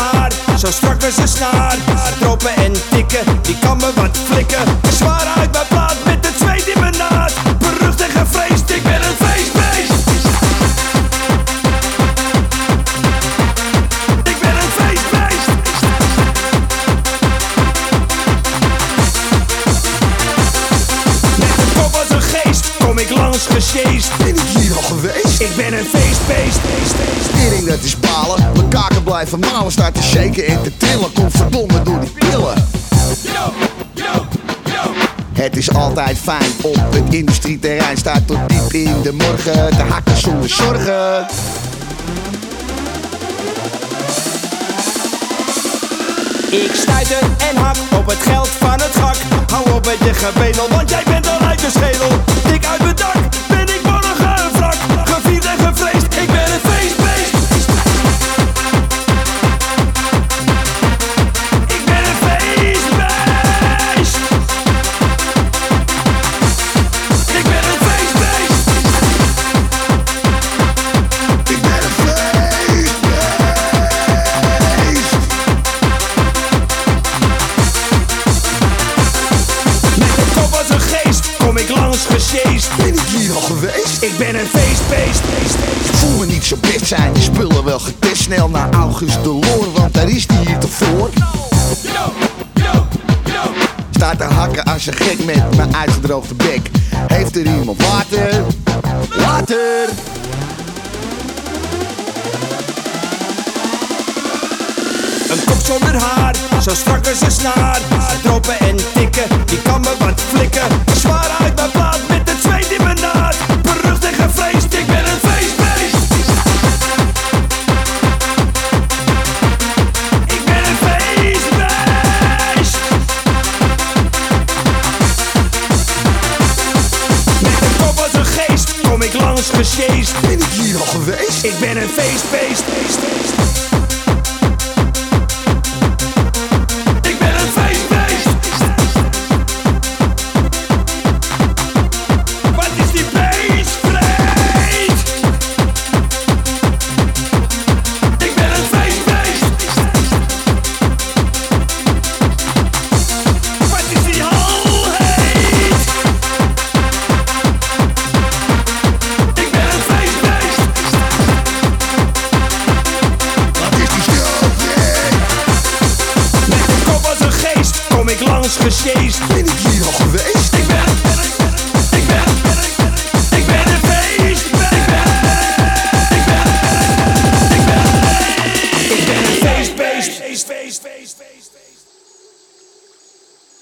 haar, zo strak als een snaar. Stropen en tikken, die kan me wat flikken. Zwaar uit mijn plaat met het zweet in mijn naad. Berucht en gevreesd, ik ben een feestbeest. Ik ben een feestbeest. Met een kop als een geest, kom ik langs gesjeest. Ben ik hier al geweest? Ik ben een feestbeest. Tering, dat is balen. Kaken blijven malen, staat te shaken en te trillen. Kom verdomme door die pillen. Het is altijd fijn op het industrieterrein. Staat tot diep in de morgen te hakken zonder zorgen. Ik stuiter en hak langs. Ben ik hier al geweest? Ik ben een feestbeest. Ik voel me niet zo best, zijn die spullen wel getest. Snel naar August de Loor, want daar is die hier te voor. Staat te hakken als een gek met mijn uitgedroogde bek. Heeft er iemand water? Water! Een kop zonder haar, zo strak als een snaar. Droppen en tikken, gesjeest. Ben ik hier al geweest? Ik ben een feestbeest. Ik die